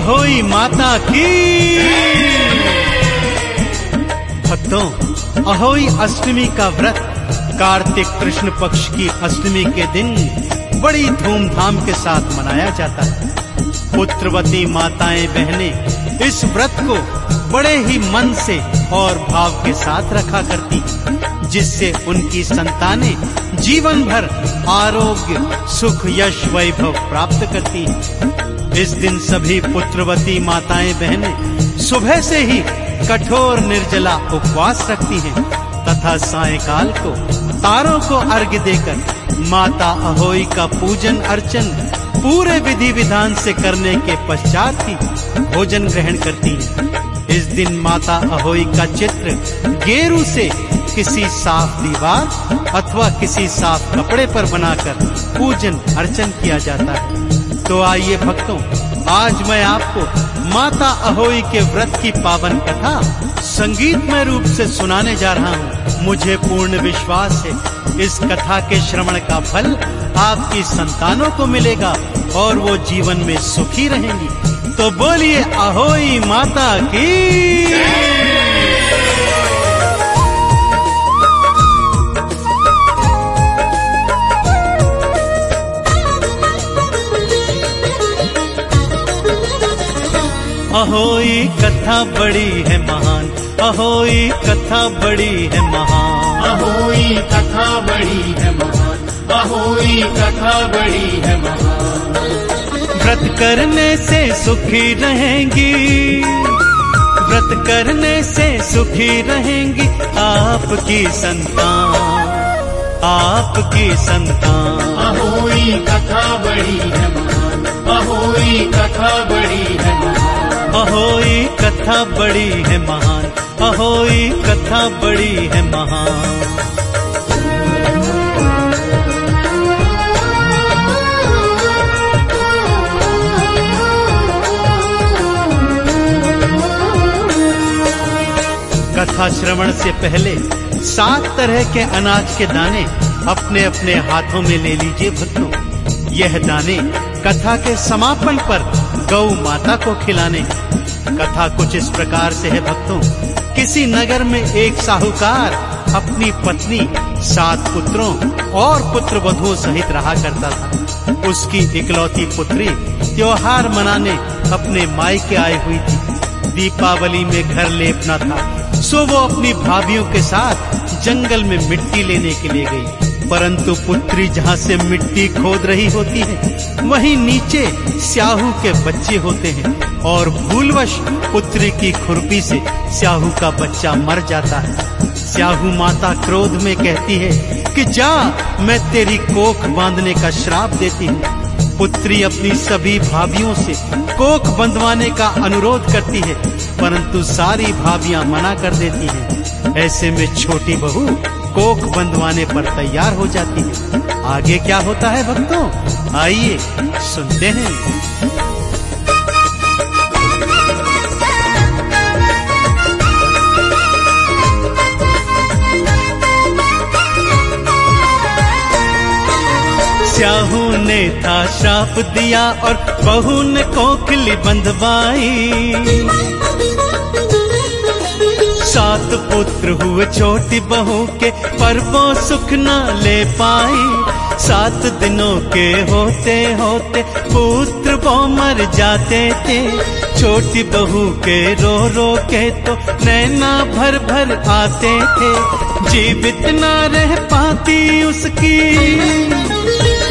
अहोई माता की। भक्तों, अहोई अष्टमी का व्रत कार्तिक कृष्ण पक्ष की अष्टमी के दिन बड़ी धूमधाम के साथ मनाया जाता है। पुत्रवती माताएँ बहनें इस व्रत को बड़े ही मन से और भाव के साथ रखा करती जिससे उनकी संतानें जीवन भर आरोग्य, सुख, यश, वैभव प्राप्त करती इस दिन सभी पुत्रवती माताएँ बहनें सुबह से ही कठोर निर्जला उपवास रखती हैं तथा सायकाल को तारों को अर्घ्य देकर माता अहोई का पूजन अर्चन पूरे विधि विधान से करने के पश्चात ही भोजन ग्रहण करती है। इस दिन माता अहोई का चित्र गेरू से किसी साफ़ दीवार अथवा किसी साफ़ कपड़े पर बनाकर पूजन अर्चन किया जाता है। तो आइए भक्तों, आज मैं आपको माता अहोई के व्रत की पावन कथा संगीतमय रूप से सुनाने जा रहा हूँ। मुझे पूर्ण विश्वास है, इस कथा के श्रवण का फल आपकी संतानों को मिलेगा और वो जीवन में सुखी रहेंगी। तो बोलिए, अहोई माता की। अहोई कथा बड़ी है महान अहोई कथा बड़ी है महान। अहोई कथा बड़ी है महान अहोई कथा बड़ी है महान। व्रत करने से सुखी रहेंगी व्रत करने से सुखी रहेंगी आपकी संतान आपकी संतान। अहोई कथा बड़ी है महान अहोई कथा बड़ी है अहोई कथा बड़ी है महान, अहोई कथा बड़ी है महान। कथा श्रवण से पहले सात तरह के अनाज के दाने अपने अपने हाथों में ले लीजिए भक्तों। यह दाने कथा के समापन पर गौ माता को खिलाने। कथा कुछ इस प्रकार से है भक्तों। किसी नगर में एक साहूकार अपनी पत्नी, सात पुत्रों और पुत्र वधुओं सहित रहा करता था। उसकी इकलौती पुत्री त्योहार मनाने अपने मायके आई हुई थी। दीपावली में घर लेपना था, सो वो अपनी भाभीियों के साथ जंगल में मिट्टी लेने के लिए गई। परंतु पुत्री जहाँ से मिट्टी खोद रही होती है वहीं नीचे स्याहू के बच्चे होते हैं और भूलवश पुत्री की खुरपी से स्याहू का बच्चा मर जाता है। स्याहू माता क्रोध में कहती है कि जा, मैं तेरी कोख बांधने का श्राप देती हूँ। पुत्री अपनी सभी भाभियों से कोख बंधवाने का अनुरोध करती है, परंतु सारी भाभियाँ मना कर देती हैं। ऐसे में छोटी बहू कोख बंधवाने पर तैयार हो जाती है। आगे क्या होता है भक्तों? आइए, सुनते हैं। स्याहू ने था श्राप दिया और बहू ने कोखली बंधवाई। सात पुत्र हुए छोटी बहू के पर वो सुख न ले पाई। सात दिनों के होते होते पुत्र वो मर जाते थे। छोटी बहू के रो रो के तो नैना भर भर आते थे। जीवित ना रह पाती उसकी,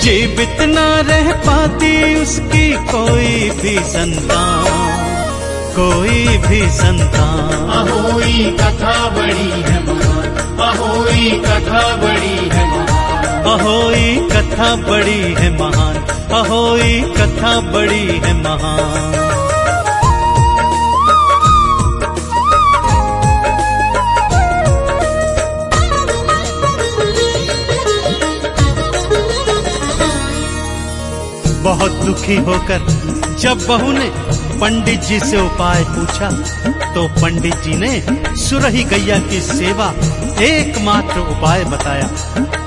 जीवित ना रह पाती उसकी कोई भी संतान। कोई भी संतान। अहोई कथा बड़ी है महान। अहोई कथा बड़ी है महान। अहोई कथा बड़ी है महान। अहोई कथा बड़ी है महान। बहुत दुखी होकर जब बहू ने पंडित जी से उपाय पूछा तो पंडित जी ने सुरही गैया की सेवा एकमात्र उपाय बताया।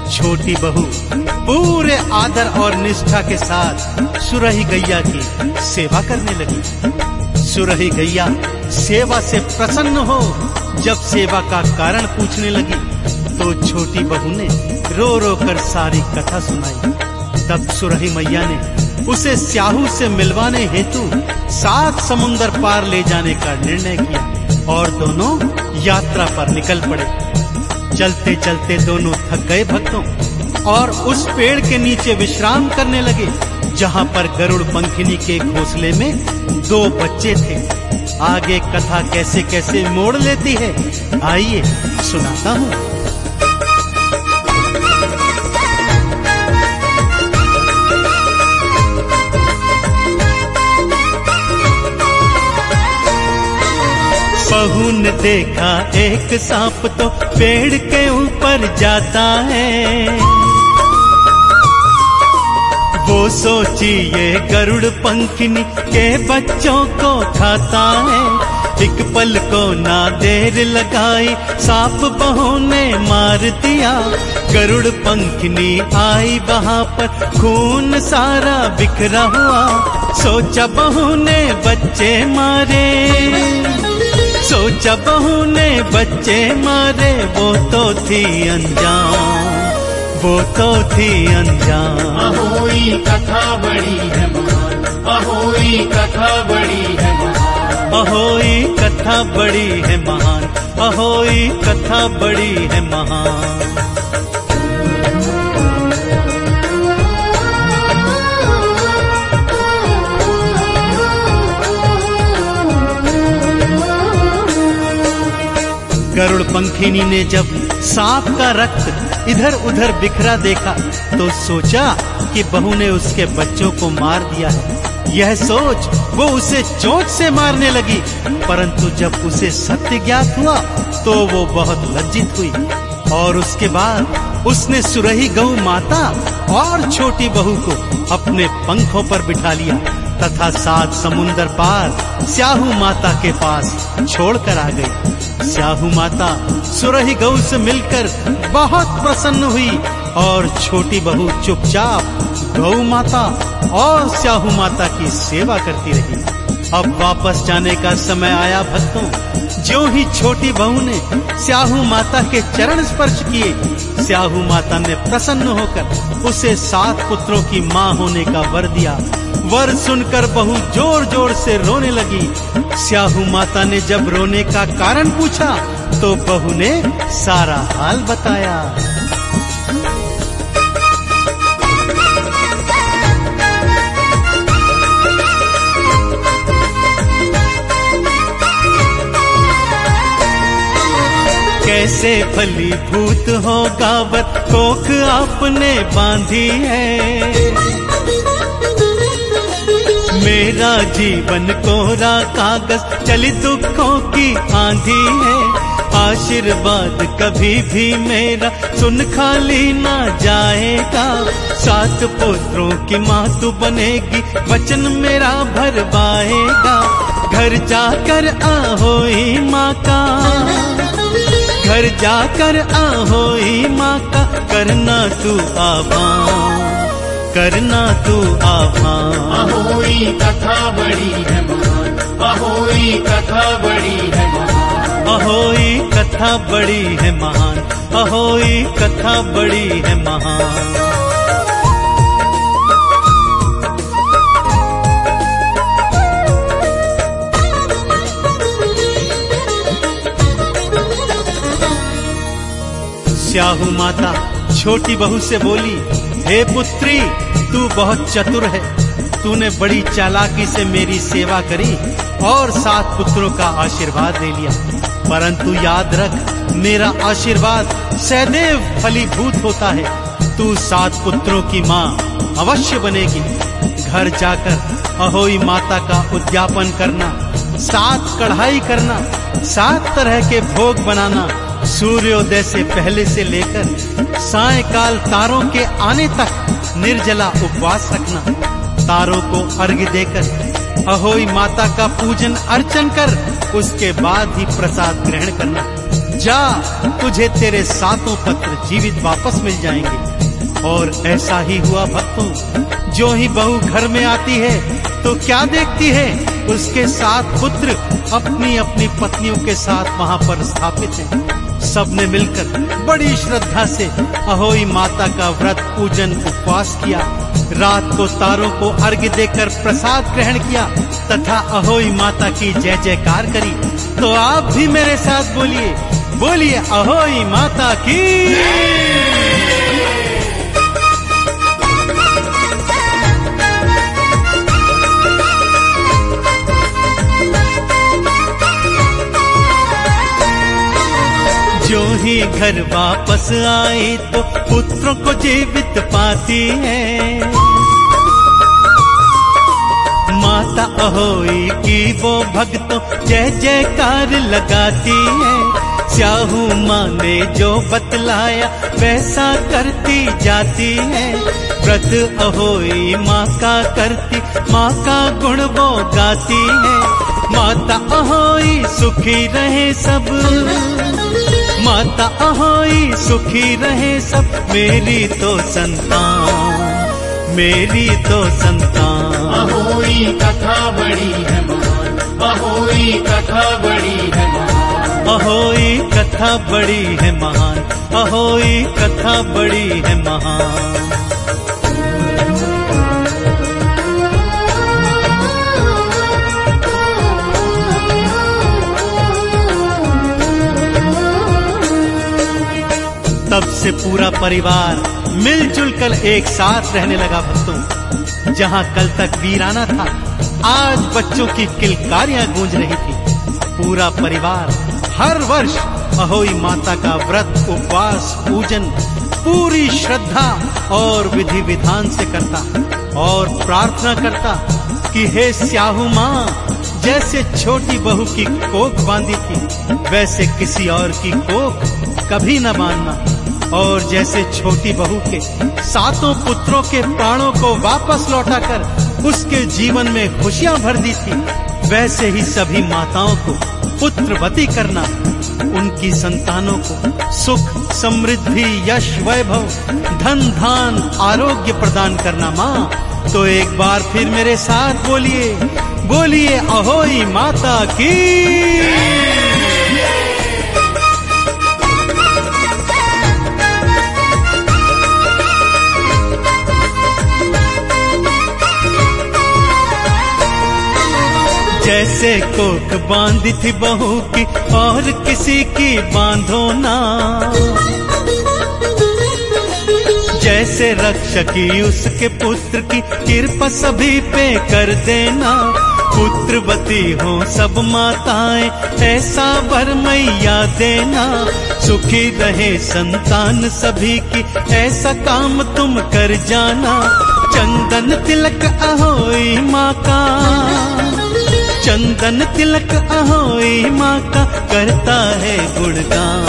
छोटी बहू, पूरे आदर और निष्ठा के साथ सुरही गैया की सेवा करने लगी। सुरही गैया सेवा से प्रसन्न हो, जब सेवा का कारण पूछने लगी तो छोटी बहू ने रो रो कर सारी कथा सुनाई। तब सुरही मैया ने उसे स्याहू से मिलवाने हेतु सात समुन्दर पार ले जाने का निर्णय किया और दोनों यात्रा पर निकल पड़े। चलते चलते दोनों थक गए भक्तों और उस पेड़ के नीचे विश्राम करने लगे, जहाँ पर गरुड़ पंखिनी के घोंसले में दो बच्चे थे। आगे कथा कैसे कैसे मोड़ लेती है, आइए सुनाता हूँ। बहू ने देखा, एक सांप तो पेड़ के ऊपर जाता है। वो सोची ये गरुड़ पंखनी के बच्चों को खाता है। एक पल को ना देर लगाई, सांप बहू ने मार दिया। गरुड़ पंखनी आई वहाँ पर, खून सारा बिखरा हुआ। सोचा बहू ने बच्चे मारे। सोचा बहू ने बच्चे मारे वो तो थी अनजान वो तो थी अनजान अहोई कथा बड़ी है महान अहोई कथा बड़ी है महान। अहोई कथा बड़ी है महान अहोई कथा बड़ी है महान। पंखिनी ने जब सांप का रक्त इधर उधर बिखरा देखा तो सोचा कि बहू ने उसके बच्चों को मार दिया है। यह सोच वो उसे चोट से मारने लगी, परंतु जब उसे सत्य ज्ञात हुआ तो वो बहुत लज्जित हुई। और उसके बाद उसने सुरही गऊ माता और छोटी बहू को अपने पंखों पर बिठा लिया। तथा सात समुंदर पार। स्याहू माता के पास छोड़कर आ गई। स्याहू माता सुरही गौ से मिलकर बहुत प्रसन्न हुई और छोटी बहू चुपचाप गौ माता और स्याहू माता की सेवा करती रही। अब वापस जाने का समय आया भक्तों। जो ही छोटी बहू ने स्याहू माता के चरण स्पर्श किए, स्याहू माता ने प्रसन्न होकर उसे सात पुत्रों की माँ होने का वर दिया। वर सुनकर बहू ज़ोर ज़ोर से रोने लगी। स्याहू माता ने जब रोने का कारण पूछा तो बहू ने सारा हाल बताया। कैसे फलीभूत हो गावत कोख आपने बांधी है। मेरा जीवन कोरा कागज़ चली दुखों की आंधी है। आशीर्वाद कभी भी मेरा सुन खाली ना जाएगा। सात पुत्रों की माँ तू बनेगी, वचन मेरा भरवाएगा। घर जाकर आहोई माँ का। घर जाकर आहोई माँ का करना तू आभा करना तू आभा आहोई कथा बड़ी है महान आहोई कथा बड़ी है महान। आहोई कथा बड़ी है महान आहोई कथा बड़ी है महान। स्याहू माता, छोटी बहू से बोली, हे पुत्री, तू बहुत चतुर है। तूने बड़ी चालाकी से मेरी सेवा करी और सात पुत्रों का आशीर्वाद ले लिया। परंतु याद रख, मेरा आशीर्वाद सदैव फलीभूत होता है। तू सात पुत्रों की माँ अवश्य बनेगी। घर जाकर अहोई माता का उद्यापन करना, सात कढ़ाई करना, सात तरह के भोग बनाना सूर्योदय से पहले से लेकर सायकाल तारों के आने तक निर्जला उपवास रखना। तारों को अर्घ देकर अहोई माता का पूजन अर्चन कर उसके बाद ही प्रसाद ग्रहण करना। जा, तुझे तेरे सातों पत्र जीवित वापस मिल जाएँगे। और ऐसा ही हुआ भक्तों, जो ही बहू घर में आती है तो क्या देखती है? उसके सात पुत्र अपनी अपनी पत्नियों के साथ वहाँ पर स्थापित हैं। सबने मिलकर बड़ी श्रद्धा से अहोई माता का व्रत पूजन उपवास किया। रात को तारों को अर्घ्य देकर प्रसाद ग्रहण किया तथा अहोई माता की जय जयकार करी। तो आप भी मेरे साथ बोलिए। बोलिए अहोई माता की। जो ही घर वापस आए तो पुत्रों को जीवित पाती है। माता अहोई की वो भक्तों जय जयकार लगाती है। स्याहू माँ ने जो बतलाया वैसा करती जाती है। व्रत अहोई माँ का करती, माँ का गुण वो गाती है। माता अहोई सुखी रहे सब। माता अहोई सुखी रहे सब। मेरी तो संतान मेरी तो संतान। अहोई कथा बड़ी है महान अहोई कथा बड़ी है महान। अहोई कथा बड़ी है महान अहोई कथा बड़ी है महान। से पूरा परिवार मिलजुल कर एक साथ रहने लगा भक्तों। जहाँ कल तक वीराना था, आज बच्चों की किलकारियाँ गूंज रही थी। पूरा परिवार हर वर्ष अहोई माता का व्रत, उपवास, पूजन, पूरी श्रद्धा और विधि विधान से करता और प्रार्थना करता कि हे स्याहू माँ, जैसे छोटी बहू की कोख बांधी थी, वैसे किसी और की कोख कभी न बांधना। और जैसे छोटी बहू के सातों पुत्रों के प्राणों को वापस लौटाकर उसके जीवन में खुशियाँ भर दी थी, वैसे ही सभी माताओं को पुत्रवती करना, उनकी संतानों को सुख, समृद्धि, यश, वैभव, धन, धान, आरोग्य प्रदान करना। माँ तो एक बार फिर मेरे साथ बोलिए बोलिए, अहोई माता की। जैसे कोक बांधी थी बहू की और किसी की बांधो ना। जैसे रक्षकी उसके पुत्र की कृपा सभी पे कर देना। पुत्रवती हो सब माताएँ, ऐसा वर मैया देना। सुखी रहे संतान सभी की, ऐसा काम तुम कर जाना। चंदन तिलक अहोई माँ का चंदन तिलक अहोई माँ का करता है गुणगान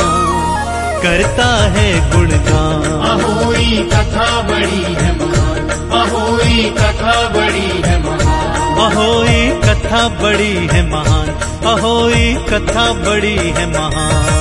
करता है गुणगान। अहोई कथा बड़ी है महान अहोई कथा बड़ी है महान। अहोई कथा बड़ी है महान अहोई कथा बड़ी है महान।